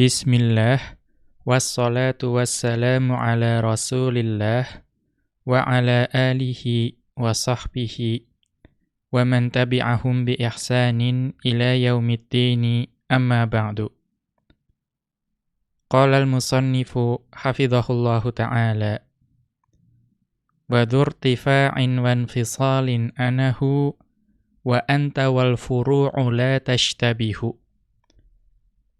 بسم الله والصلاة والسلام على رسول الله وعلى آله وصحبه ومن تبعهم بإحسان إلى يوم الدين. أما بعد. قال المصنف حفظه الله تعالى وذو ارتفاع وانفصال أنه وأنت والفروع لا تشتبهُ.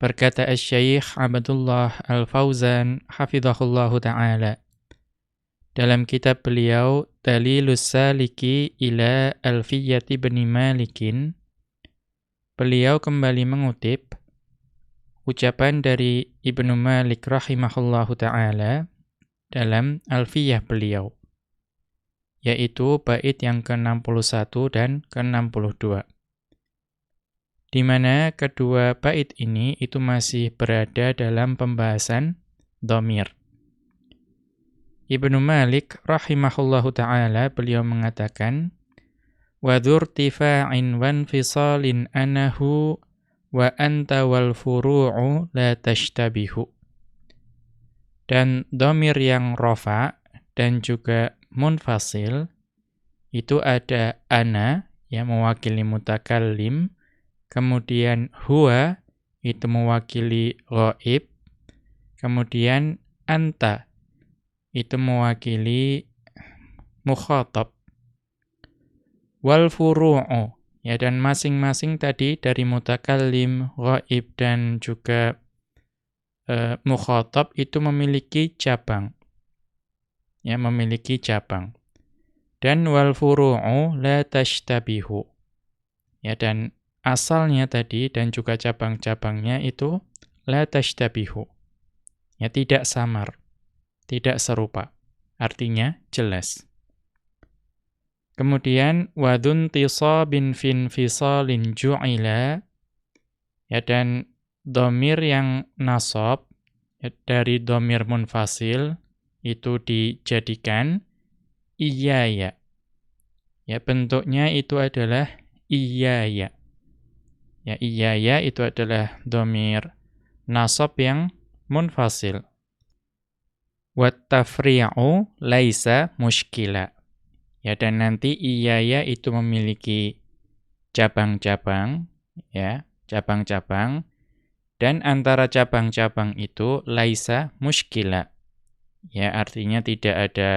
Berkata Syekh Abdullah Al-Fauzan hafizahullahu taala. Dalam kitab beliau Dalilus Saliki ila Alfiyati bin Malikin beliau kembali mengutip ucapan dari Ibnu Malik rahimahullahu taala dalam Alfiyah beliau yaitu bait yang ke-61 dan ke-62 di mana kedua bait ini itu masih berada dalam pembahasan domir. Ibnu Malik rahimahullahu taala beliau mengatakan fisalin anahu wa anta wal furu'u la tashtabihu. Dan domir yang rofa dan juga munfasil itu ada ana yang mewakili mutakallim kemudian huwa itu mewakili ghaib, kemudian anta itu mewakili mukhatab. Wal furu'u ya dan masing-masing tadi dari mutakallim, ghaib dan juga e, mukhatab itu memiliki cabang. Ya, memiliki cabang. Dan wal furu'u la tashtabihu. Ya dan asalnya tadi dan juga cabang-cabangnya itu la tashtabihu. Ya tidak samar, tidak serupa. Artinya jelas. Kemudian wadun tisabin fin fisalin ju'ila ya dan domir yang nasab ya, dari domir munfasil itu dijadikan iya ya. Ya bentuknya itu adalah iya ya. Ya, iya ya itu adalah domir nasab yang munfasil. Wat tafri'u laisa muskila. Ya, dan nanti iya ya itu memiliki cabang-cabang, ya, cabang-cabang. Dan antara cabang-cabang itu laisa muskila. Ya, artinya tidak ada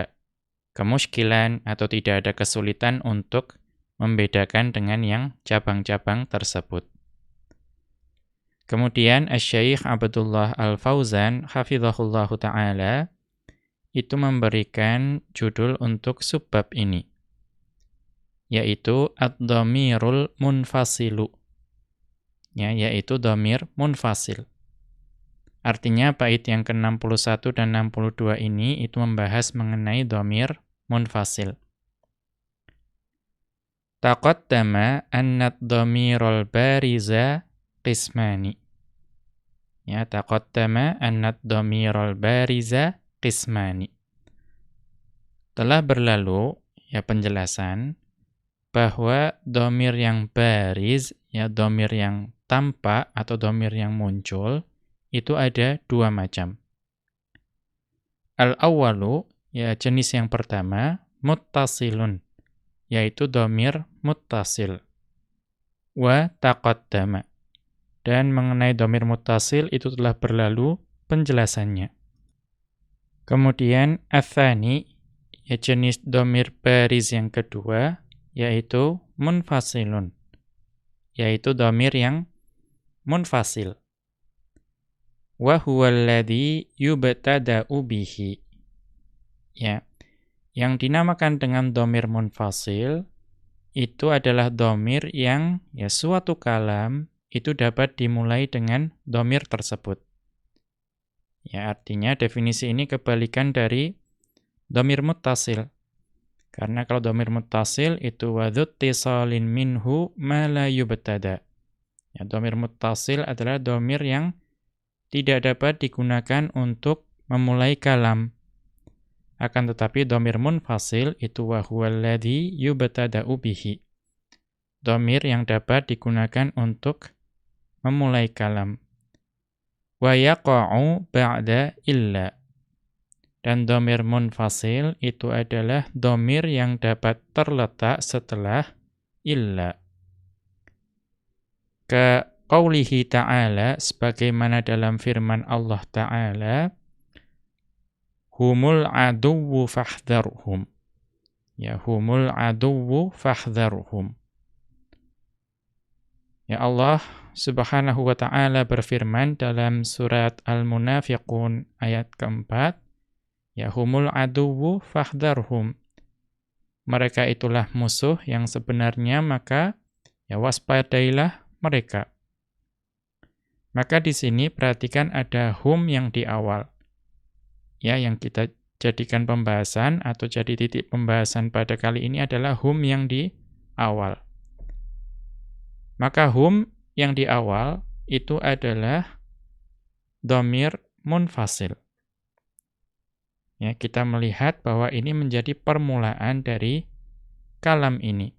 kemuskilan atau tidak ada kesulitan untuk membedakan dengan yang cabang-cabang tersebut. Kemudian Asy-Syaikh Abdullah Al-Fauzan hafizahullahu taala itu memberikan judul untuk subbab ini yaitu ad-dhamirul munfasilu. Ya yaitu dhamir munfasil. Artinya bait yang ke-61 dan 62 ini itu membahas mengenai dhamir munfasil. Taqaddama anna ad-dhamirul bariza qismani. Ya, taqaddama annad dhamirul bariza qismani. Telah berlalu ya penjelasan bahwa domir yang bariz, ya domir yang tampak atau domir yang muncul, itu ada dua macam. Al-awwalu, ya jenis yang pertama, muttasilun, yaitu domir muttasil. Wa taqaddama. Dan mengenai domir mutasil itu telah berlalu penjelasannya. Kemudian athani, ya jenis domir baris yang kedua, yaitu munfasilun. Yaitu domir yang munfasil. Wa huwa alladhi yubtada'u bihi. Ya. Yang dinamakan dengan domir munfasil itu adalah domir yang ya suatu kalam itu dapat dimulai dengan domir tersebut. Ya, artinya definisi ini kebalikan dari domir mutasil. Karena kalau domir mutasil itu wadhut tisalin minhu ma la. Ya, domir mutasil adalah domir yang tidak dapat digunakan untuk memulai kalam. Akan tetapi domir munfasil itu wahualladhi yubtada'u bihi. Domir yang dapat digunakan untuk memulai kalam. wa yaqa'u ba'da illa. Dan domir munfasil itu adalah domir yang dapat terletak setelah illa. Ke qawlihi ta'ala, sebagaimana dalam firman Allah ta'ala, humul aduwu fahdharhum. Ya, humul aduwu fahdharhum. Ya Allah Subhanahu wa taala berfirman dalam surat Al-Munafiqun ayat keempat, Ya humul aduwu fahdharhum. Mereka itulah musuh yang sebenarnya maka ya waspadailah mereka. Maka di sini perhatikan ada hum yang di awal. Ya, yang kita jadikan pembahasan atau jadi titik pembahasan pada kali ini adalah hum yang di awal. Maka hum yang di awal itu adalah domir munfasil. Ya, kita melihat bahwa ini menjadi permulaan dari kalam ini.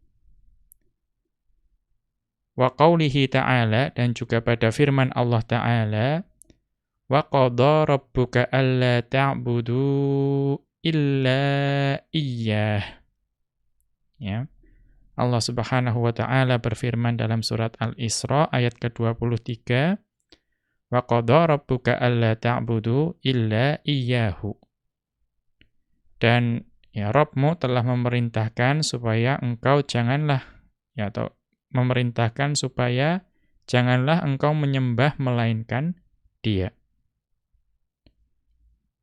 Wa qawlihi ta'ala dan juga pada firman Allah ta'ala wa qadha rabbuka alla ta'budu illa iyyah. Ya. Allah Subhanahu wa taala berfirman dalam surat Al-Isra ayat ke-23 wa qadha rabbuka alla ta'budu illa iyyahu dan ya Rabbmu telah memerintahkan supaya engkau janganlah ya atau memerintahkan supaya janganlah engkau menyembah melainkan Dia.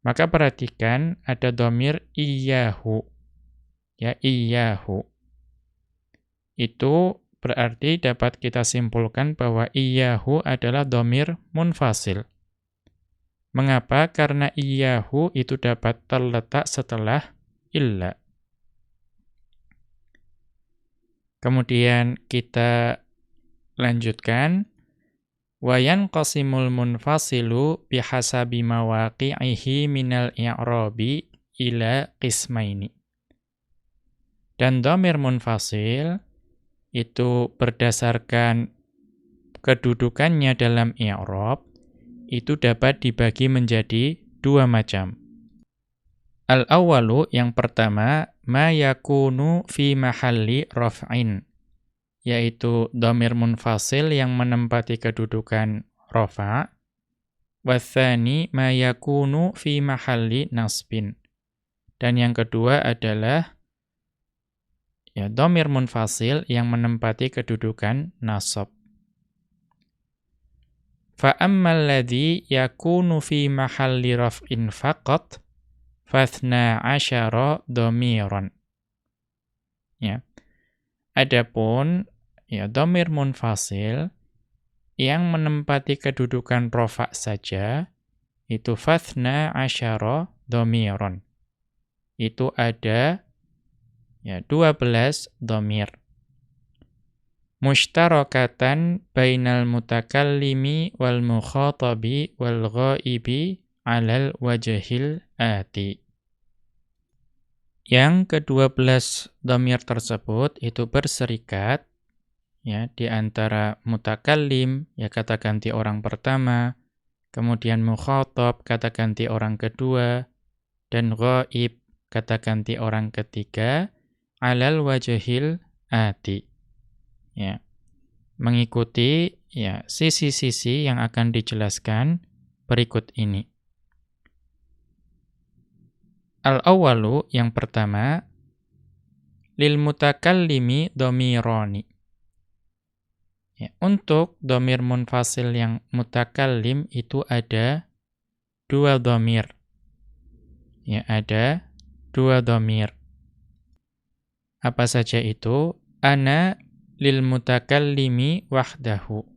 Maka perhatikan ada domir iyahu. Ya, iyahu. Itu berarti dapat kita simpulkan bahwa iyahu adalah domir munfasil. Mengapa? Karena iyahu itu dapat terletak setelah illa. Kemudian kita lanjutkan. Wayan qasimul munfasilu bihasabi mawaqi'ihi minal i'rabi ila qismaini. Dan domir munfasil itu berdasarkan kedudukannya dalam i'rab itu dapat dibagi menjadi dua macam. Al-awwalu yang pertama ma yakunu fi mahalli raf'in yaitu dhamir munfasil yang menempati kedudukan rafa' wathani ma yakunu fi mahalli nasbin dan yang kedua adalah ya dhamir munfasil yang menempati kedudukan nasab Fa ammal ladzi yakunu fi mahalli raf'in faqat fathna asyara dhamiran. Ya. Adapun ya dhamir munfasil yang menempati kedudukan rofa saja itu fathna asyara dhamiran. Itu ada ya 12 dhamir mushtarakatan bainal mutakallimi wal mukhatabi wal ghaibi alal wajhil ati. Yang kedua belas dhamir tersebut itu berserikat ya di antara mutakallim ya kata ganti orang pertama, kemudian mukhatab kata ganti orang kedua dan ghaib kata ganti orang ketiga alal wajhil ati ya mengikuti ya sisi-sisi yang akan dijelaskan berikut ini. Al-awwalu yang pertama lil mutakallimi dhamirani. Ya, untuk domir munfasil yang mutakallim itu ada dua domir. Ya, ada dua domir. Apa saja itu? Ana lil mutakallimi wahdahu.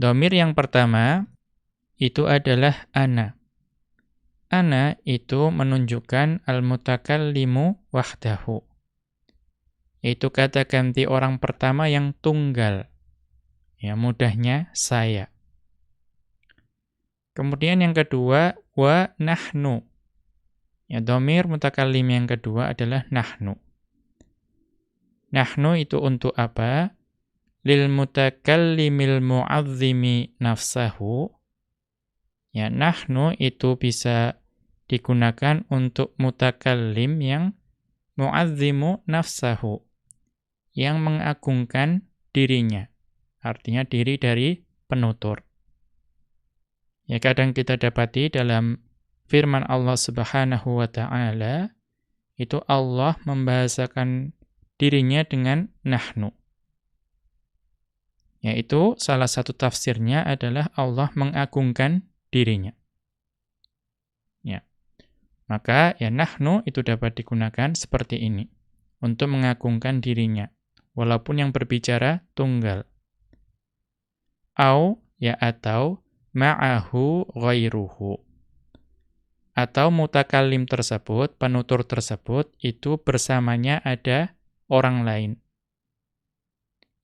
Domir yang pertama itu adalah ana. Ana itu menunjukkan al-mutakallimu wahdahu. Itu kata ganti orang pertama yang tunggal. Ya, mudahnya saya. Kemudian yang kedua, wa nahnu. Ya, domir mutakallim yang kedua adalah nahnu. Nahnu itu untuk apa? Lil mutakallimil mu'azzimi nafsahu. Ya, nahnu itu bisa digunakan untuk mutakallim yang mu'azzimu nafsahu, yang mengagungkan dirinya. Artinya diri dari penutur. Ya kadang kita dapati dalam firman Allah Subhanahu wa taala itu Allah membahasakan dirinya dengan nahnu. Yaitu salah satu tafsirnya adalah Allah mengagungkan dirinya. Ya. Maka ya nahnu itu dapat digunakan seperti ini untuk mengagungkan dirinya walaupun yang berbicara tunggal. Au ya atau ma'ahu ghairuhu. Atau mutakallim tersebut, penutur tersebut itu bersamanya ada orang lain.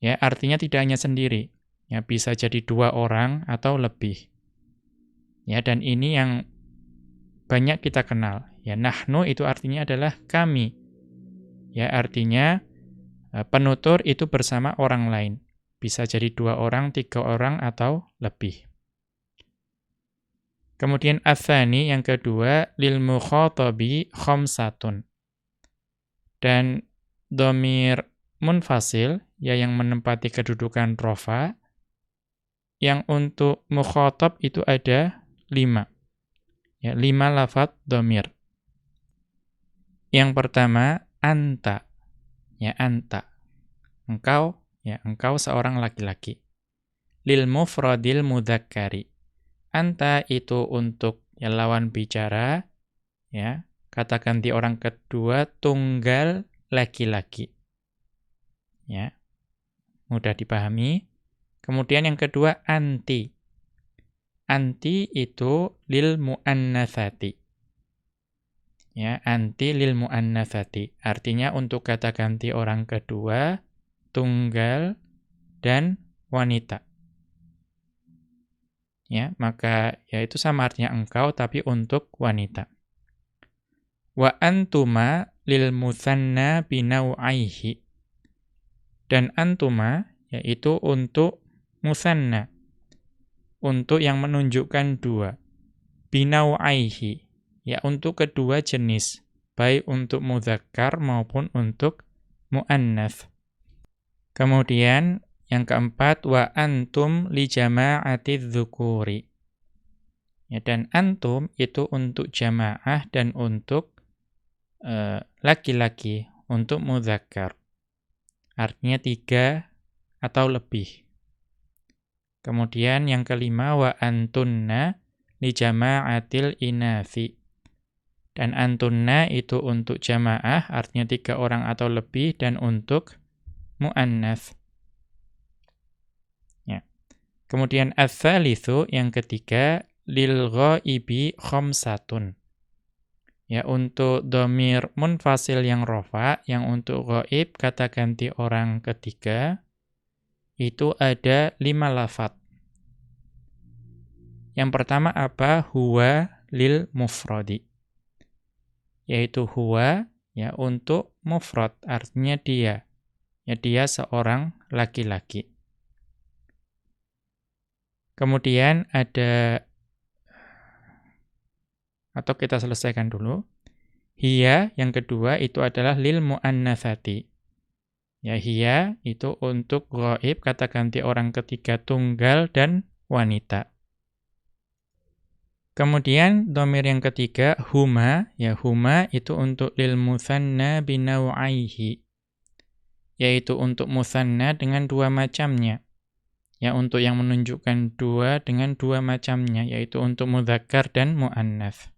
Ya, artinya tidak hanya sendiri. Ya, bisa jadi dua orang atau lebih. Ya, dan ini yang banyak kita kenal. Ya, nahnu itu artinya adalah kami. Ya, artinya eh, penutur itu bersama orang lain. Bisa jadi dua orang, tiga orang, atau lebih. Kemudian athani yang kedua, lil mukhatabi khamsatun. Dan domir munfasil, ya yang menempati kedudukan rofa, yang untuk mukhatab itu ada lima. Ya, lima lafat domir. Yang pertama, anta. Ya, anta. Engkau, ya, engkau seorang laki-laki. Lil mufradil mudhakkari. Anta itu untuk ya, lawan bicara, ya. Katakan di orang kedua, tunggal laki-laki. Ya. Mudah dipahami. Kemudian yang kedua, anti. Anti itu lil mu'annathati. Ya, anti lil mu'annathati. Artinya untuk kata ganti orang kedua, tunggal, dan wanita. Ya, maka ya itu sama artinya engkau tapi untuk wanita. Wa antuma lil muthanna binau'aihi. Dan antuma yaitu untuk musanna untuk yang menunjukkan dua. Binau'aihi, ya untuk kedua jenis, baik untuk mudzakkar maupun untuk muannas. Kemudian yang keempat wa antum li jama'ati dzukuri. Ya dan antum itu untuk jamaah dan untuk laki-laki, uh, untuk mudzakkar. Artinya tiga atau lebih. Kemudian yang kelima wa antunna li jama'atil inafi. Dan antunna itu untuk jamaah artinya tiga orang atau lebih dan untuk muannas. Ya. Kemudian ats-tsalitsu yang ketiga lil ghaibi khamsatun. Ya untuk domir munfasil yang rofa, yang untuk ghaib kata ganti orang ketiga, itu ada lima lafat. Yang pertama apa? Huwa lil mufradi. Yaitu huwa ya untuk mufrad, artinya dia. Ya dia seorang laki-laki. Kemudian ada atau kita selesaikan dulu. Hiya yang kedua itu adalah lil muannatsati. Ya hiya itu untuk gaib kata ganti orang ketiga tunggal dan wanita. Kemudian domir yang ketiga huma ya huma itu untuk lil musanna binau'aihi yaitu untuk musanna dengan dua macamnya. Ya untuk yang menunjukkan dua dengan dua macamnya yaitu untuk mudzakkar dan muannats.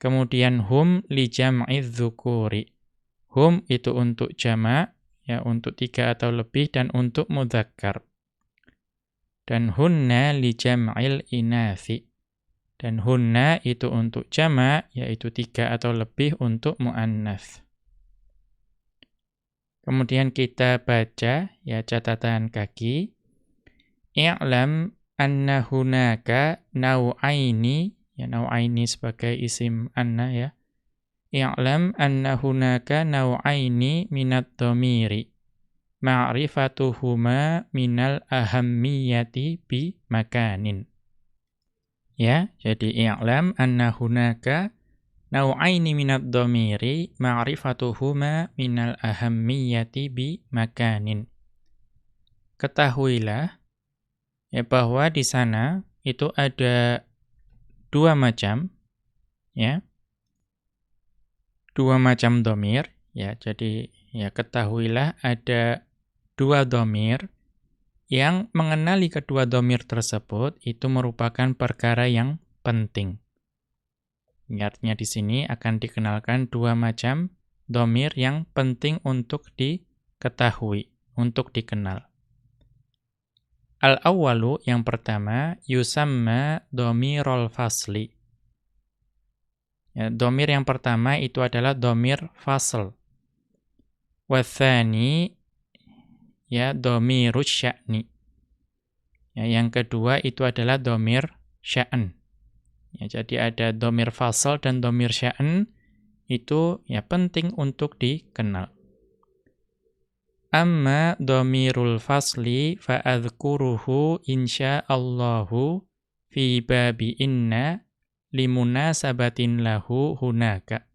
Kemudian hum li jam'iz dzukuri Hum itu untuk jama' ya untuk tiga atau lebih dan untuk mudzakkar. Dan hunna li jam'il inathi. Dan hunna itu untuk jama' yaitu tiga atau lebih untuk muannas. Kemudian kita baca ya catatan kaki. I'lam anna hunaka nau'aini ya nau'aini sebagai isim anna ya I'lam anna hunaka naw'aini minat dhamiri. Ma'rifatuhuma minal ahammiyati bi makanin. Ya, jadi i'lam anna hunaka naw'aini minad dhamiri ma'rifatuhuma minal ahammiyati bi makanin. Ketahuilah ya bahwa di sana itu ada dua macam ya. Dua macam domir ya. Jadi ya ketahuilah ada dua domir yang mengenali kedua domir tersebut itu merupakan perkara yang penting. Artinya di sini akan dikenalkan dua macam domir yang penting untuk diketahui, untuk dikenal. Al-awwalu yang pertama yusamma domirul fasli. Ya, domir yang pertama itu adalah domir fasl. Wathani ya domirus sya'ni. Ya, yang kedua itu adalah domir sya'an. Ya, jadi ada domir fasal dan domir sya'an itu ya penting untuk dikenal. Amma domirul fasli fa'adhkuruhu insya'allahu fi babi inna limunasabatin lahu hunaka.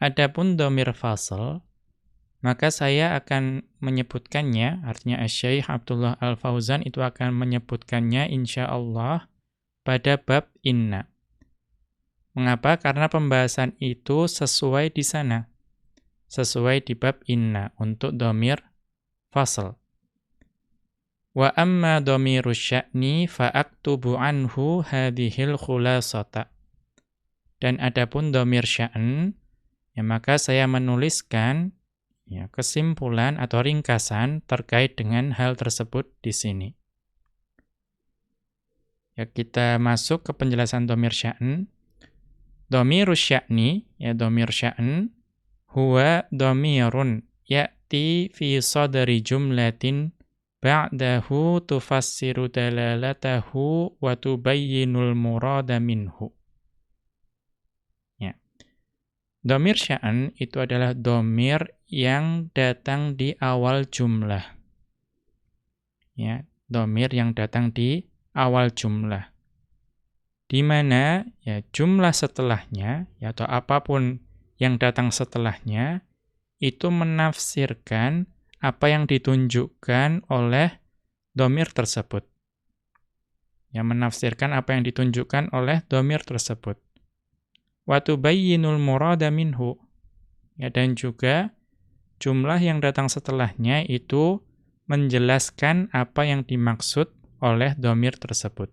Adapun domir fasal, maka saya akan menyebutkannya, artinya Syekh Abdullah Al-Fauzan itu akan menyebutkannya insya Allah pada bab inna. Mengapa? Karena pembahasan itu sesuai di sana. Sesuai di bab inna untuk domir fasl. Wa amma domiru sya'ni fa'aktubu anhu hadihil khulasata. Dan adapun domir sya'an, ya maka saya menuliskan ya, kesimpulan atau ringkasan terkait dengan hal tersebut di sini. Ya, kita masuk ke penjelasan domir sya'an. Domir sya'ni, ya domir sya'an, huwa domirun ya'ti fi sadari jumlatin ba'dahu tufassiru dalalatahu wa tubayyinul murada minhu. Domir sya'an itu adalah domir yang datang di awal jumlah. Ya, domir yang datang di awal jumlah. Di mana ya jumlah setelahnya ya, atau apa pun yang datang setelahnya itu menafsirkan apa yang ditunjukkan oleh domir tersebut. Yang menafsirkan apa yang ditunjukkan oleh domir tersebut wa tubayyinul murada minhu. Ya, dan juga jumlah yang datang setelahnya itu menjelaskan apa yang dimaksud oleh domir tersebut.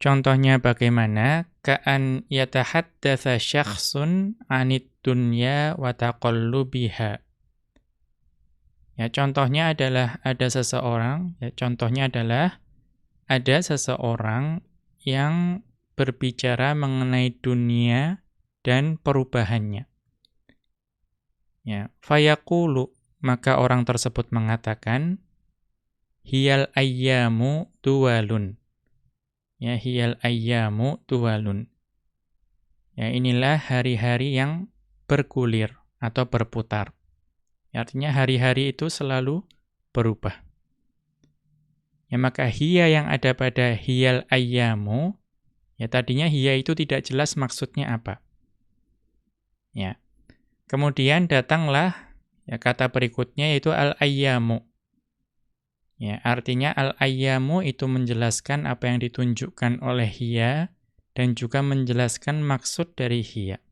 Contohnya bagaimana? Ka'an yatahaddatha syakhsun anid dunya wa taqallubiha. Ya, contohnya adalah ada seseorang, ya, contohnya adalah ada seseorang yang berbicara mengenai dunia dan perubahannya. Ya, fayaqulu maka orang tersebut mengatakan hiyal ayyamu tuwalun. Ya, hiyal ayyamu tuwalun. Ya, inilah hari-hari yang bergulir atau berputar. Artinya hari-hari itu selalu berubah. Ya, maka hiya yang ada pada hiyal ayyamu Ya tadinya hiya itu tidak jelas maksudnya apa. Ya. Kemudian datanglah ya kata berikutnya yaitu al-ayyamu. Ya, artinya al-ayyamu itu menjelaskan apa yang ditunjukkan oleh hiya dan juga menjelaskan maksud dari hiya.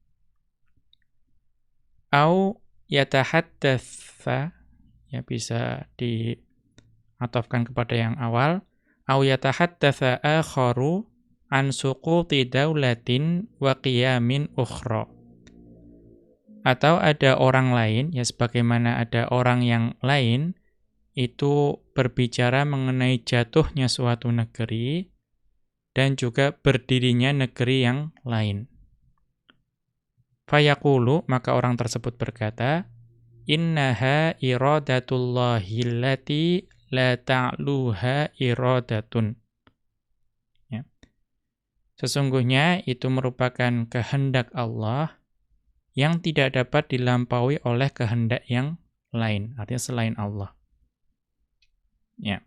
Au yatahaddatsa ya bisa diatofkan kepada yang awal au yatahaddatsa akharu an suquti daulatin wa qiyamin ukhra. Atau ada orang lain, ya sebagaimana ada orang yang lain, itu berbicara mengenai jatuhnya suatu negeri, dan juga berdirinya negeri yang lain. Fayaqulu, maka orang tersebut berkata, Innaha iradatullahi allati la ta'luha iradatun. Sesungguhnya itu merupakan kehendak Allah yang tidak dapat dilampaui oleh kehendak yang lain, artinya selain Allah. Ya.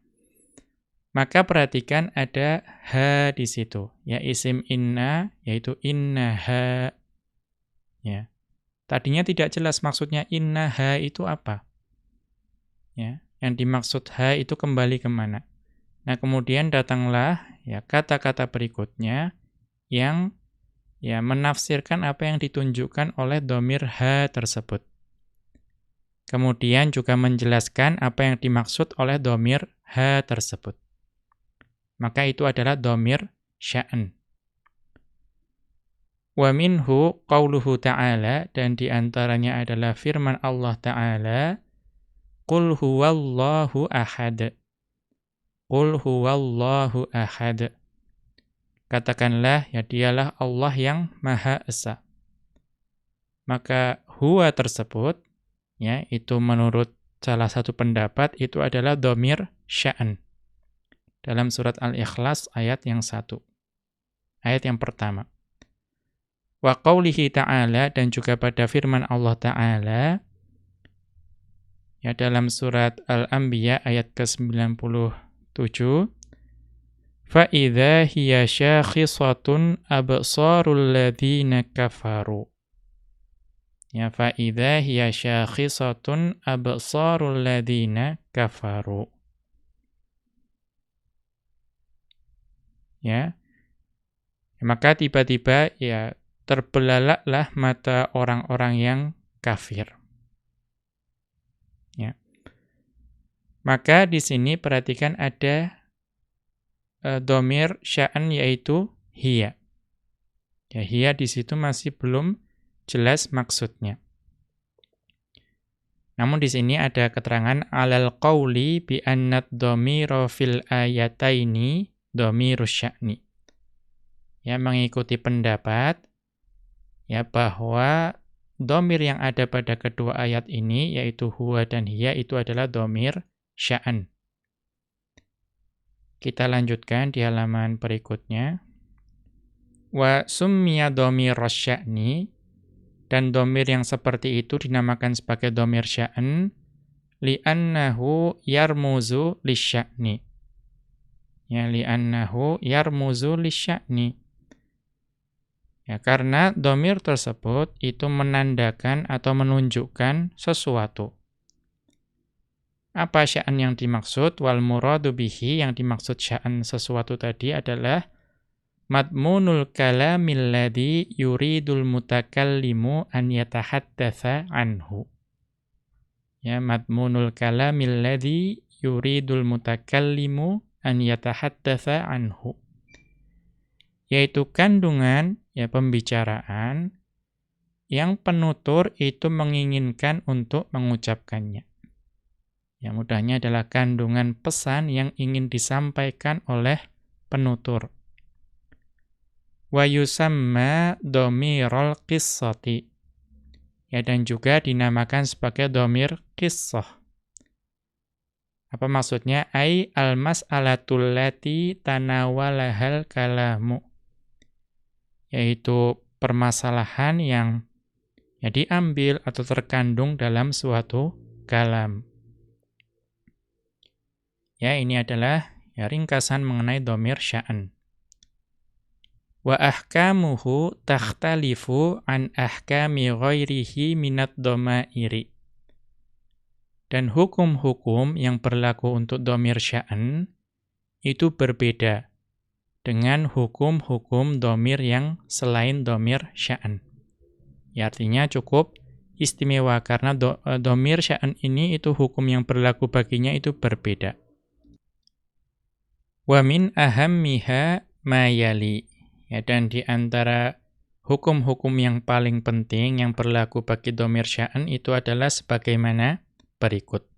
Maka perhatikan ada ha di situ, ya isim inna yaitu innaha. Ya. Tadinya tidak jelas maksudnya innaha itu apa. Ya, yang dimaksud ha itu kembali ke mana? Nah, kemudian datanglah ya kata-kata berikutnya yang ya menafsirkan apa yang ditunjukkan oleh domir ha tersebut. Kemudian juga menjelaskan apa yang dimaksud oleh domir ha tersebut maka itu adalah domir sya'an. Wa minhu qawluhu ta'ala, dan di antaranya adalah firman Allah Ta'ala, Qul huwallahu ahad. Qul huwallahu ahad. Katakanlah, ya dialah Allah yang Maha Esa. Maka huwa tersebut, ya itu menurut salah satu pendapat, itu adalah domir sya'an dalam surat Al-Ikhlas ayat yang satu. Ayat yang pertama. Wa qawlihi ta'ala dan juga pada firman Allah ta'ala ya dalam surat Al-Anbiya ayat ke-97 fa idza hiya syakhisatun absarul ladzina kafaru ya fa idza hiya syakhisatun absarul ladzina kafaru. Ya. Maka tiba-tiba ya terbelalaklah mata orang-orang yang kafir. Ya. Maka di sini perhatikan ada uh, domir sya'an yaitu hiya. Ya hiya di situ masih belum jelas maksudnya namun di sini ada keterangan alal qauli bi annad dhamira fil ayataini domirus sya'ni. Ya, mengikuti pendapat ya bahwa domir yang ada pada kedua ayat ini, yaitu huwa dan hiya, itu adalah domir sya'an. Kita lanjutkan di halaman berikutnya. Wa summiya domir sya'ni, dan domir yang seperti itu dinamakan sebagai domir sya'an, li'annahu yarmuzu lisya'ni. Ya li'annahu yarmuzu lisya'ni. Ya karena domir tersebut itu menandakan atau menunjukkan sesuatu. Apa sya'an yang dimaksud? Wal muradu bihi yang dimaksud sya'an sesuatu tadi adalah madmunul kalamil ladzi yuridul mutakallimu an yatahaddatsa anhu ya madmunul kalamil ladzi yuridul mutakallimu an yatahaddatsa anhu yaitu kandungan ya pembicaraan yang penutur itu menginginkan untuk mengucapkannya. Yang mudahnya adalah kandungan pesan yang ingin disampaikan oleh penutur. Wa yusamma dhamirul qissati. Ya dan juga dinamakan sebagai dhamir qissah. Apa maksudnya? Ai al-mas'alatul lati tanawalahal kalamu. Yaitu permasalahan yang ya diambil atau terkandung dalam suatu kalam. Ya, ini adalah ya ringkasan mengenai domir sya'an. Wa ahkamuhu takhtalifu an ahkami ghairihi minat domairi. Dan hukum-hukum yang berlaku untuk domir sya'an itu berbeda dengan hukum-hukum domir yang selain domir sya'an. Ya, artinya cukup istimewa karena do, e, domir sya'an ini itu hukum yang berlaku baginya itu berbeda. Wa min ahammiha mayali. Ya, dan di antara hukum-hukum yang paling penting yang berlaku bagi domir sya'an itu adalah sebagaimana berikut.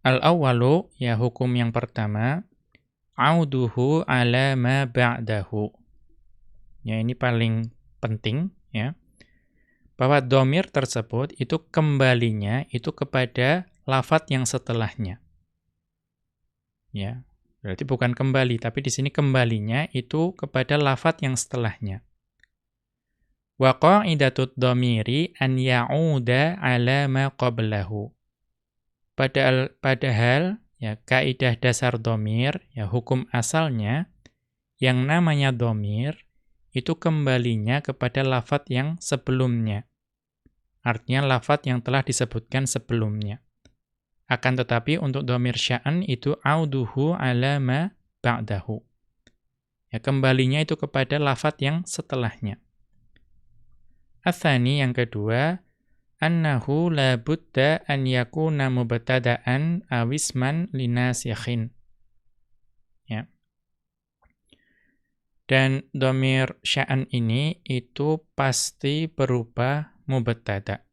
Al-awwalu, ya hukum yang pertama, auduhu ala ma ba'dahu. Ya, ini paling penting, ya. Bahwa domir tersebut itu kembalinya itu kepada lafat yang setelahnya. Ya, berarti bukan kembali, tapi di sini kembalinya itu kepada lafat yang setelahnya. Wa qa'idatud dhamiri an ya'uda ala ma qablahu. Padahal, padahal ya kaidah dasar domir, ya hukum asalnya, yang namanya domir, itu kembalinya kepada lafat yang sebelumnya. Artinya lafat yang telah disebutkan sebelumnya. Akan tetapi untuk domir sya'an itu auduhu alama ba'dahu. Ya, kembalinya itu kepada lafat yang setelahnya. Athani yang kedua, annahu la budda an yakuna mubtada'an awisman linasikhin. Ya. Dan domir sya'an ini itu pasti berupa mubtada.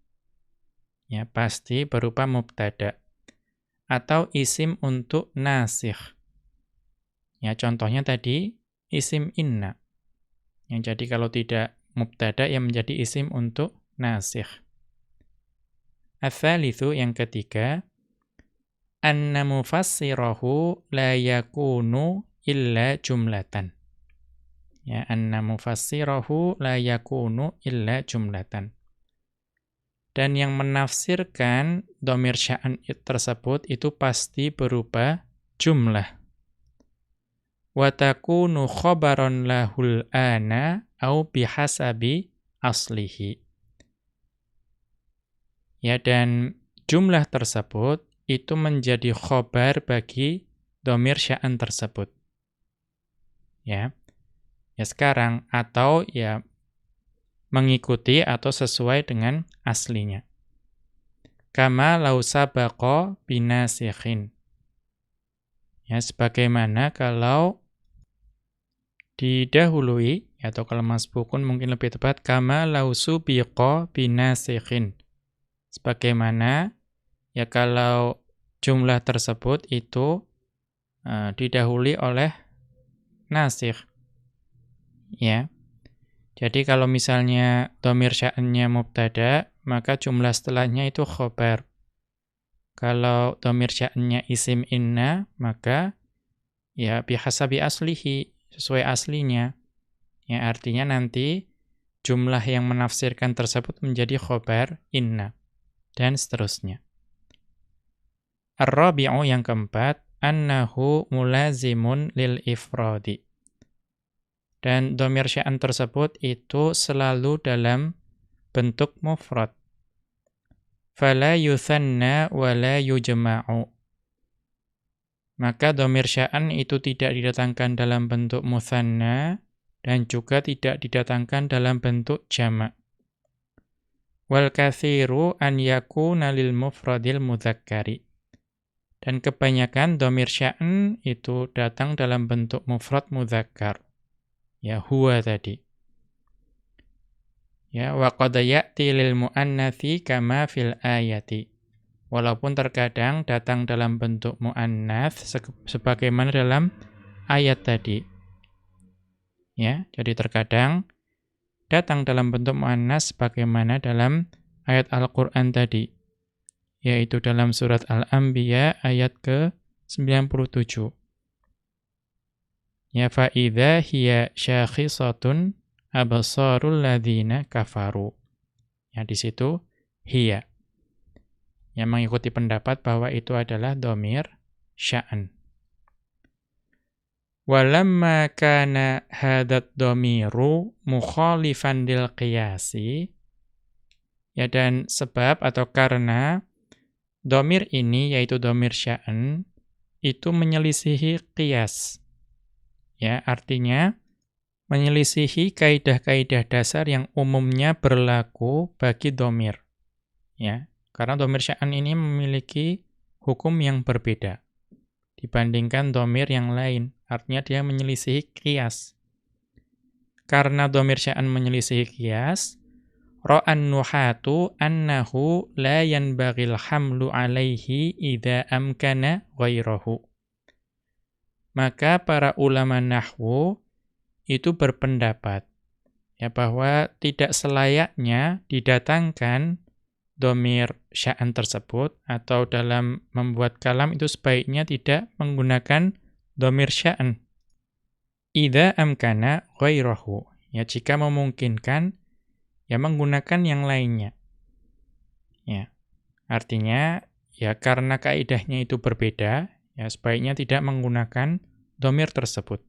Ya, pasti berupa mubtada atau isim untuk nasikh. Ya, contohnya tadi isim inna. Yang jadi kalau tidak mubtada yang menjadi isim untuk nasikh. Ats-tsalitsu yang ketiga, anna mufassirahu la yakunu illa jumlatan. Ya, anna mufassirahu la yakunu illa jumlatan dan yang menafsirkan domir sya'an tersebut itu pasti berupa jumlah. Watakunu khobaron lahul ana au bihasabi aslihi. Ya, dan jumlah tersebut itu menjadi khobar bagi domir sya'an tersebut. Ya, ya sekarang, atau ya mengikuti atau sesuai dengan aslinya. Kama lau sabaqa binasikhin. Ya, sebagaimana kalau didahului, atau kalau masbukun mungkin lebih tepat, kama lau subiqa binasikhin. Sebagaimana, ya kalau jumlah tersebut itu uh, didahului oleh nasikh. Ya, jadi kalau misalnya domir sya'annya mubtada, maka jumlah setelahnya itu khobar. Kalau domir sya'annya isim inna, maka ya bihasabi aslihi, sesuai aslinya. Ya artinya nanti jumlah yang menafsirkan tersebut menjadi khobar inna. Dan seterusnya. Ar-rabi'u yang keempat, annahu mulazimun lil ifradi. Dan domir sya'an tersebut itu selalu dalam bentuk mufrad. Fala yuthanna wa la yujma'u. Maka domir sya'an itu tidak didatangkan dalam bentuk muthanna dan juga tidak didatangkan dalam bentuk jamak. Wal kathiru an yakuna lil mufradil mudzakkari. Dan kebanyakan domir sya'an itu datang dalam bentuk mufrad mudzakkar ya huwa tadi. Ya wa qad ya'ti lil muannatsi kama fil ayati. Walaupun terkadang datang dalam bentuk muannats sebagaimana dalam ayat tadi. Ya jadi terkadang datang dalam bentuk muannats sebagaimana dalam ayat Al-Qur'an tadi yaitu dalam surat Al-Anbiya ayat ke-97 Ya fa'idha hiya syakhisatun abasarul ladhina kafaru. Ya di situ hiya. Yang mengikuti pendapat bahwa itu adalah domir sya'an. Walamma kana hadat domiru mukhalifan dil qiyasi. Ya dan sebab atau karena domir ini yaitu domir sya'an itu menyelisihi qiyas Ya, artinya menyelisihi kaidah-kaidah dasar yang umumnya berlaku bagi domir. Ya, karena domir sya'an ini memiliki hukum yang berbeda dibandingkan domir yang lain. Artinya dia menyelisihi kias. Karena domir sya'an menyelisihi kias, ra'an nuhatu annahu la yanbaghil hamlu alaihi idza amkana ghairahu maka para ulama nahwu itu berpendapat ya bahwa tidak selayaknya didatangkan domir sya'an tersebut atau dalam membuat kalam itu sebaiknya tidak menggunakan domir sya'an. Ida amkana ghairahu. Ya jika memungkinkan ya menggunakan yang lainnya. Ya. Artinya ya karena kaidahnya itu berbeda Ya, sebaiknya tidak menggunakan domir tersebut.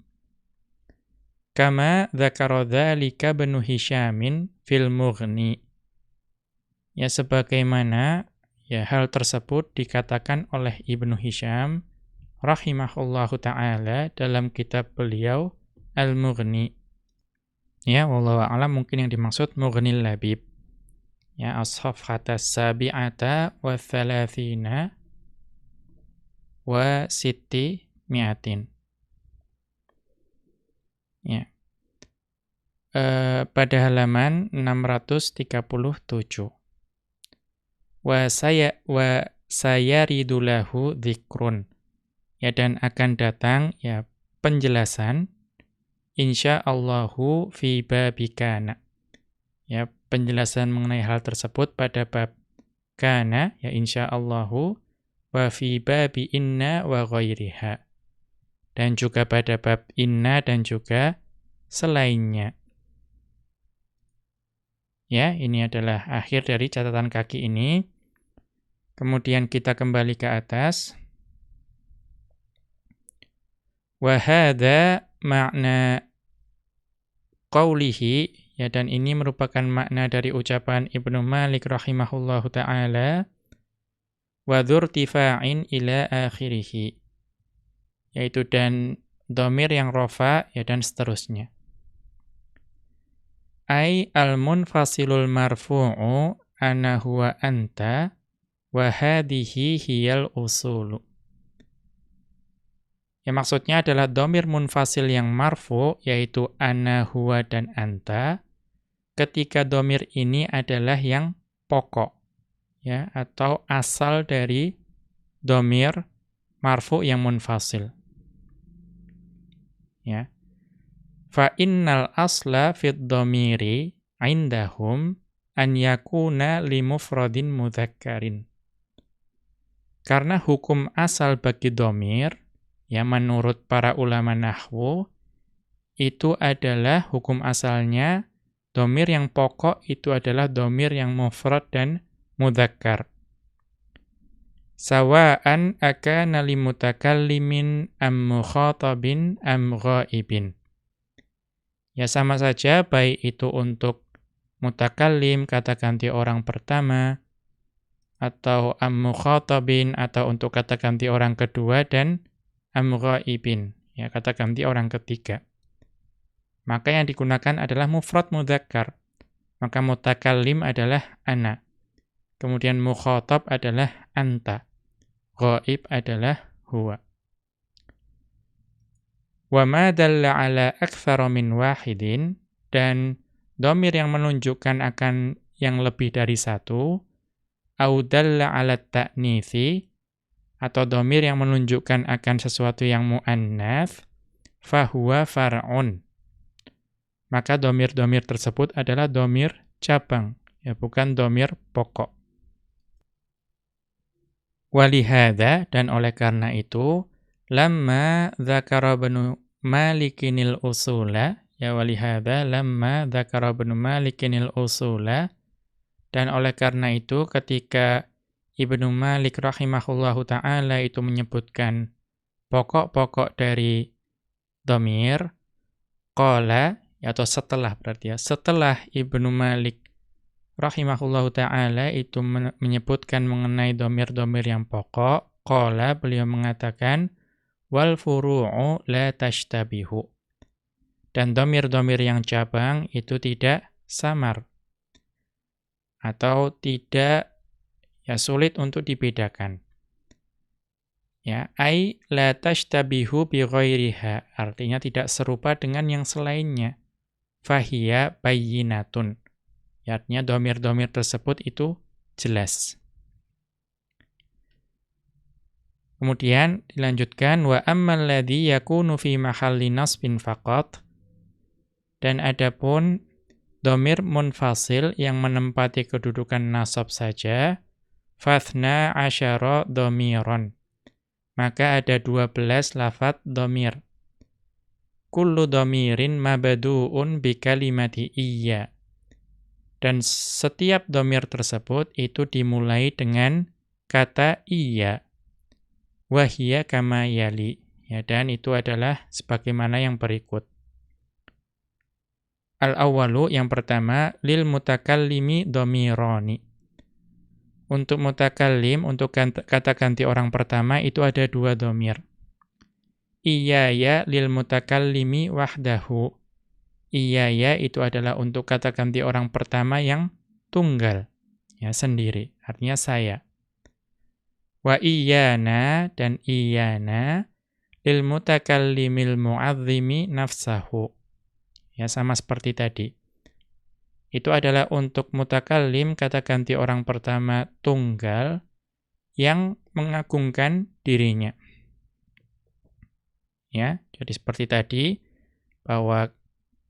Kama dzakara dzalika Banu Hisyamin fil Mughni. Ya sebagaimana ya hal tersebut dikatakan oleh Ibnu Hisyam rahimahullahu taala dalam kitab beliau Al-Mughni. Ya, wallahu a'lam mungkin yang dimaksud Mughnil Labib. Ya, as-safhata sabi'ata wa thalathina wa sitti mi'atin. Ya. E, pada halaman 637. Wa saya wa sayaridulahu dzikrun. Ya dan akan datang ya penjelasan insyaallahu fi babikana. Ya, penjelasan mengenai hal tersebut pada bab kana ya insyaallahu wa fi babi inna wa ghairiha dan juga pada bab inna dan juga selainnya. Ya, ini adalah akhir dari catatan kaki ini. Kemudian kita kembali ke atas. Wahada makna qawlihi, ya dan ini merupakan makna dari ucapan Ibnu Malik rahimahullahu ta'ala, wa dhurtifa'in ila akhirihi yaitu dan domir yang rofa ya dan seterusnya. Ai al-munfasilul marfu'u ana huwa anta wa hadhihi hiyal usulu. Ya maksudnya adalah domir munfasil yang marfu yaitu ana huwa dan anta ketika domir ini adalah yang pokok ya atau asal dari domir marfu yang munfasil ya. Fa innal asla fid dhamiri indahum an yakuna limufradin mudzakkarin. Karena hukum asal bagi domir, ya menurut para ulama nahwu, itu adalah hukum asalnya, domir yang pokok itu adalah domir yang mufrad dan mudzakkar sawa'an akana limutakallimin am mukhatabin am ghaibin. Ya sama saja baik itu untuk mutakallim kata ganti orang pertama atau am mukhatabin atau untuk kata ganti orang kedua dan am ghaibin ya kata ganti orang ketiga. Maka yang digunakan adalah mufrad mudzakkar. Maka mutakallim adalah ana. Kemudian mukhatab adalah anta. Ghaib adalah huwa. Wa ma dalla ala aktsara min wahidin. Dan domir yang menunjukkan akan yang lebih dari satu. Au dalla ala ta'nithi. Atau domir yang menunjukkan akan sesuatu yang mu'annath. Fahuwa far'un. Maka domir-domir tersebut adalah domir cabang. Ya bukan domir pokok Walihada dan oleh karena itu lamma dzakara malikinil usula ya walihada lamma dzakara banu malikinil usula dan oleh karena itu ketika Ibnu Malik rahimahullahu taala itu menyebutkan pokok-pokok dari domir qala atau setelah berarti ya setelah Ibnu Malik rahimahullahu taala itu menyebutkan mengenai domir-domir yang pokok, qala beliau mengatakan wal furu'u la tashtabihu. Dan domir-domir yang cabang itu tidak samar atau tidak ya sulit untuk dibedakan. Ya, ai la tashtabihu bi ghairiha, artinya tidak serupa dengan yang selainnya. Fahiya bayyinatun Ya, artinya domir-domir tersebut itu jelas. Kemudian dilanjutkan wa ammal ladzi yakunu fi mahalli nasbin faqat. Dan adapun domir munfasil yang menempati kedudukan nasab saja fathna asyara domiron. Maka ada 12 lafat domir. Kullu domirin mabadu'un bi kalimati iya dan setiap domir tersebut itu dimulai dengan kata iya. Wahia kama yali. Ya, dan itu adalah sebagaimana yang berikut. Al-awwalu yang pertama lil mutakallimi dhamirani. Untuk mutakallim, untuk kata ganti orang pertama itu ada dua domir. Iya ya lil mutakallimi wahdahu. Iya ya itu adalah untuk kata ganti orang pertama yang tunggal, ya sendiri, artinya saya. Wa iyana dan iyana lil mutakallimil mu'azzimi nafsahu. Ya, sama seperti tadi. Itu adalah untuk mutakallim, kata ganti orang pertama tunggal, yang mengagungkan dirinya. Ya, jadi seperti tadi, bahwa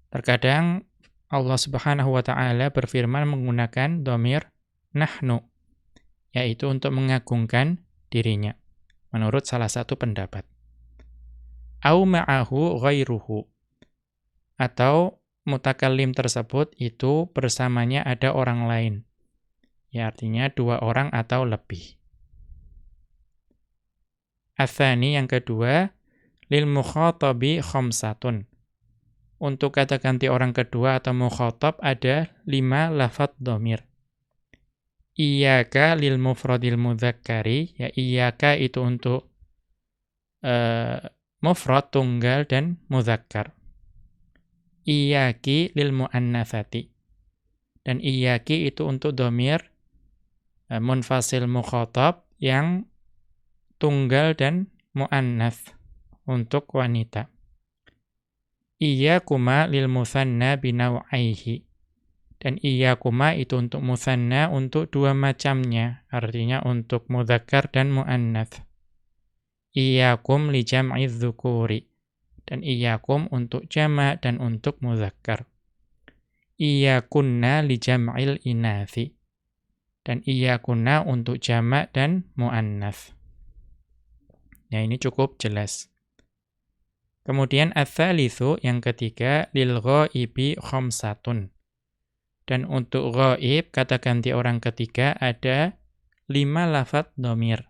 terkadang Allah subhanahu wa ta'ala berfirman menggunakan domir nahnu, yaitu untuk mengagungkan dirinya, menurut salah satu pendapat. Au ma'ahu ghairuhu atau mutakallim tersebut itu bersamanya ada orang lain. Ya artinya dua orang atau lebih. Athani yang kedua, lil mukhatabi khamsatun. Untuk kata ganti orang kedua atau mukhatab ada lima lafat domir. Iyaka lil mufradil mudzakkari, ya iyaka itu untuk uh, mufrad tunggal dan mudzakkar iyaki lil muannatsati. Dan iyaki itu untuk domir uh, munfasil mukhatab yang tunggal dan muannats untuk wanita. Iyakuma lil musanna binawaihi. Dan iyakuma itu untuk musanna untuk dua macamnya, artinya untuk mudzakkar dan muannats. Iyakum li jam'i dan iyakum untuk jama' dan untuk muzakkar. Iyakunna li jam'il inathi. Dan iyakunna untuk jama' dan muannath. Ya ini cukup jelas. Kemudian ats-tsalitsu yang ketiga lil ghaibi khamsatun. Dan untuk ghaib kata ganti orang ketiga ada lima lafat domir.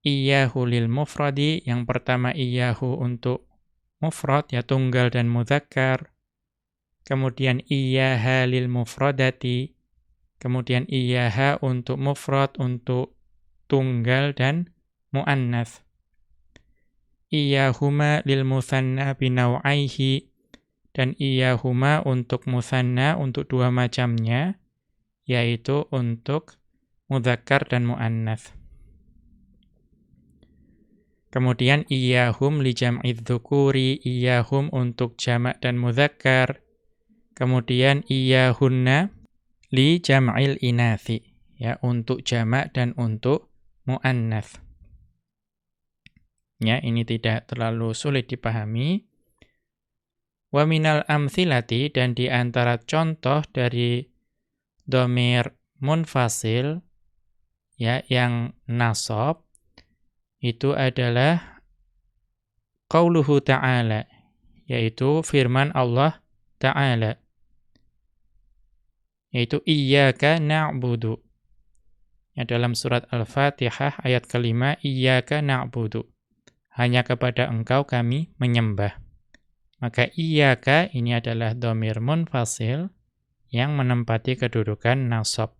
Iyahu lil mufradi, yang pertama iyahu untuk mufrad, ya tunggal dan mudzakkar. Kemudian iyaha lil mufradati. Kemudian iyaha untuk mufrad, untuk tunggal dan muannats. Iyahuma lil musanna binawaihi. Dan iyahuma untuk musanna, untuk dua macamnya, yaitu untuk mudzakkar dan muannats. Kemudian iyahum li jam'idz dzukuri, iyahum untuk jamak dan mudzakkar. Kemudian iyahunna li jam'il inathi, ya untuk jamak dan untuk muannats. Ya, ini tidak terlalu sulit dipahami. Wa minal amthilati dan di antara contoh dari domir munfasil ya yang nasab itu adalah qauluhu ta'ala yaitu firman Allah ta'ala yaitu iyyaka na'budu ya dalam surat Al-Fatihah ayat kelima iyyaka na'budu hanya kepada engkau kami menyembah maka iyyaka ini adalah dhamir munfasil yang menempati kedudukan nasab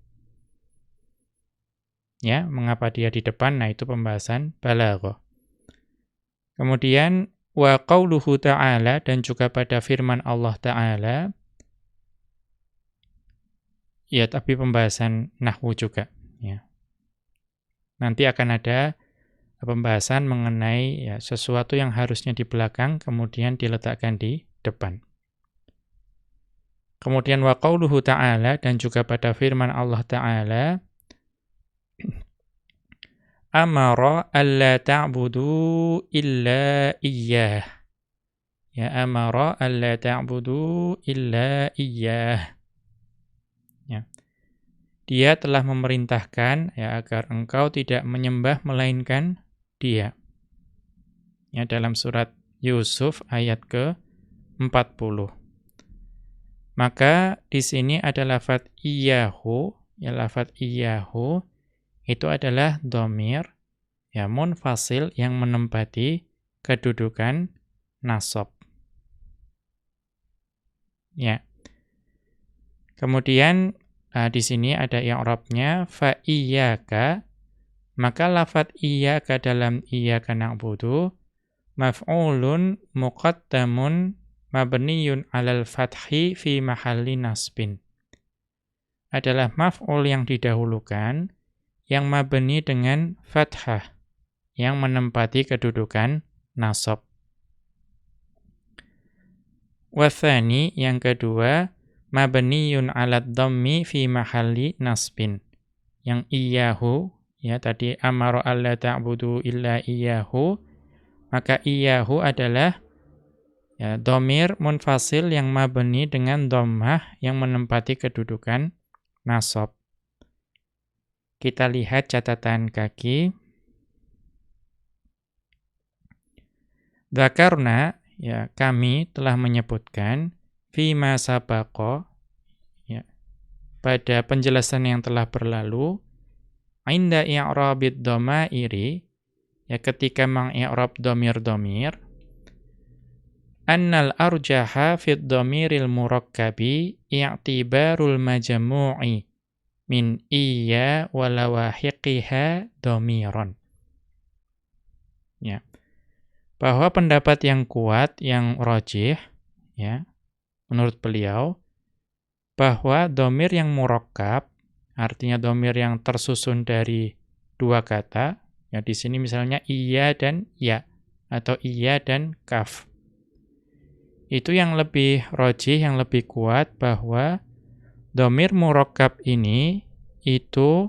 Ya, mengapa dia di depan? Nah, itu pembahasan balaghah. Kemudian wa qauluhu ta'ala dan juga pada firman Allah taala ya tapi pembahasan nahwu juga ya. Nanti akan ada pembahasan mengenai ya sesuatu yang harusnya di belakang kemudian diletakkan di depan. Kemudian wa qauluhu ta'ala dan juga pada firman Allah taala amara alla ta'budu illa iyyah. Ya amara alla ta'budu illa iyyah. Ya. Dia telah memerintahkan ya agar engkau tidak menyembah melainkan Dia. Ya dalam surat Yusuf ayat ke-40. Maka di sini ada lafaz iyyahu, ya lafaz iyyahu itu adalah domir ya munfasil yang menempati kedudukan nasab. Ya. Kemudian uh, di sini ada yang i'rabnya fa iyyaka maka lafat iyyaka dalam iyyaka na'budu maf'ulun muqaddamun mabniyun 'alal fathi fi mahalli nasbin adalah maf'ul yang didahulukan yang mabni dengan fathah yang menempati kedudukan nasab. Wathani yang kedua mabniyun 'alad dhammi fi mahalli nasbin. Yang iyahu ya tadi amara alla ta'budu illa iyahu maka iyahu adalah ya domir munfasil yang mabni dengan dhammah yang menempati kedudukan nasab. Kita lihat catatan kaki. Dakarna, ya, kami telah menyebutkan fima sabaqo ya, pada penjelasan yang telah berlalu inda i'rabid dhamairi ya ketika mengi'rab dhamir-dhamir annal arjaha fid dhamiril murakkabi i'tibarul majmu'i min iya walawahiqiha dhamiron. Ya. Bahwa pendapat yang kuat, yang rojih, ya, menurut beliau, bahwa domir yang murakkab, artinya domir yang tersusun dari dua kata, ya di sini misalnya iya dan ya, atau iya dan kaf. Itu yang lebih rojih, yang lebih kuat bahwa domir murokab ini itu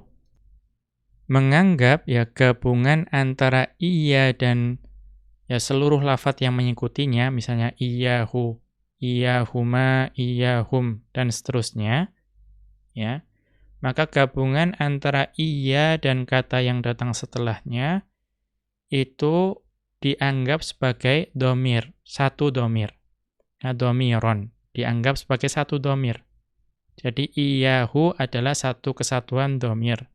menganggap ya gabungan antara iya dan ya seluruh lafat yang mengikutinya, misalnya iyahu, iyahuma, iyahum, dan seterusnya, ya, maka gabungan antara iya dan kata yang datang setelahnya itu dianggap sebagai domir, satu domir domiron. Dianggap sebagai satu domir. Jadi iyahu adalah satu kesatuan domir.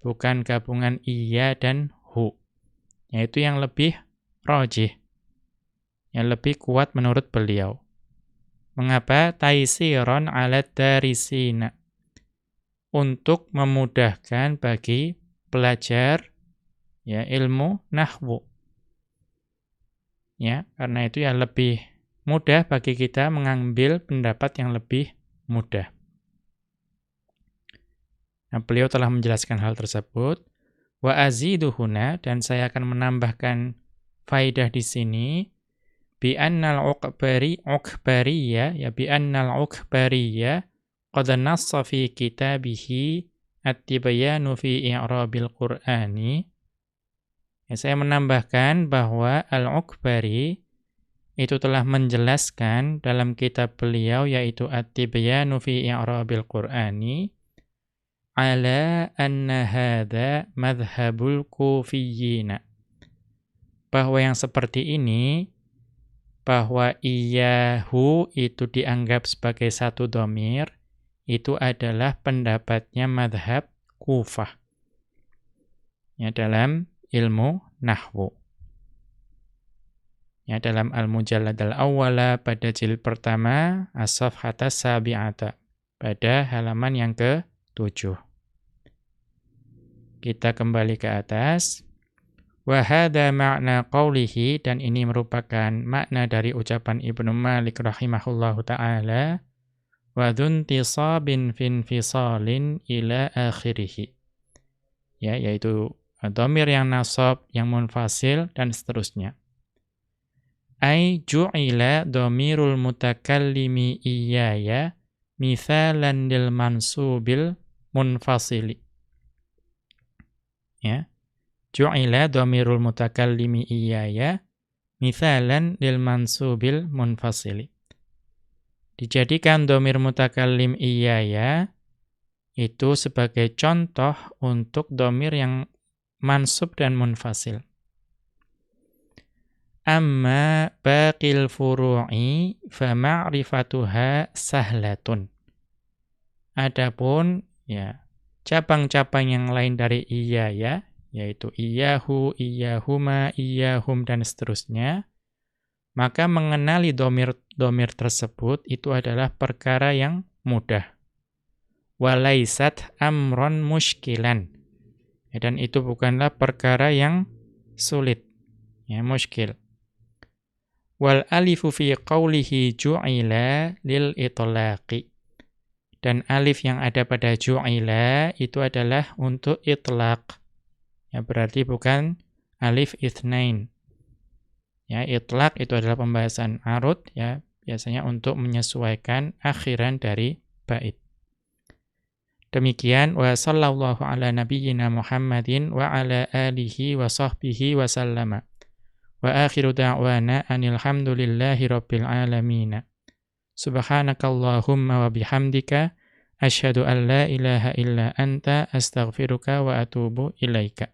Bukan gabungan iya dan hu. Yaitu yang lebih rojih. Yang lebih kuat menurut beliau. Mengapa? Taisiron alat darisina. Untuk memudahkan bagi pelajar ya ilmu nahwu. Ya, karena itu ya lebih mudah bagi kita mengambil pendapat yang lebih mudah. Nah, beliau telah menjelaskan hal tersebut. Wa aziduhuna dan saya akan menambahkan faidah di sini bi annal uqbari uqbariya ya bi annal uqbariya qad nassa fi kitabihi at-tibyanu fi i'rabil qur'ani. Ya, saya menambahkan bahwa al-uqbari itu telah menjelaskan dalam kitab beliau yaitu At-Tibyanu fi I'rabil Qur'ani ala anna hadha madhhabul kufiyyin. Bahwa yang seperti ini bahwa iyahu itu dianggap sebagai satu domir itu adalah pendapatnya madhab kufah ya dalam ilmu nahwu Ya, dalam Al-Mujallad al-awwala pada jilid pertama, as-safhata sabi'ata. Pada halaman yang ke-7. Kita kembali ke atas. Wahada makna qawlihi, dan ini merupakan makna dari ucapan Ibnu Malik rahimahullahu ta'ala, wadhuntisabin fin fisalin ila akhirihi. Ya, yaitu domir yang nasab, yang munfasil, dan seterusnya. Ay ju'ila dhamirul mutakallimi iyaya mithalan lil mansubil munfasili. Ya ju'ila dhamirul mutakallimi iyaya mithalan lil mansubil munfasili dijadikan dhamir mutakallim iyaya itu sebagai contoh untuk dhamir yang mansub dan munfasil Amma baqil furu'i fa ma'rifatuha sahlatun. Adapun ya cabang-cabang yang lain dari iya ya yaitu iyahu, iyahuma, iyahum, dan seterusnya, maka mengenali domir-domir tersebut itu adalah perkara yang mudah. Walaisat amron muskilan. Ya, dan itu bukanlah perkara yang sulit. Ya, muskil. Wal alifu fi qawlihi ju'ila lil itlaqi. Dan alif yang ada pada ju'ila itu adalah untuk itlaq. Ya, berarti bukan alif ithnain. Ya, itlaq itu adalah pembahasan arut ya, biasanya untuk menyesuaikan akhiran dari bait. Demikian wa sallallahu ala nabiyyina Muhammadin wa ala alihi wa sahbihi wa sallama. Wa akhiru da'wana anil hamdulillahi rabbil alamin. Subhanakallahumma wa bihamdika asyhadu an la ilaha illa anta astaghfiruka wa atubu ilaika.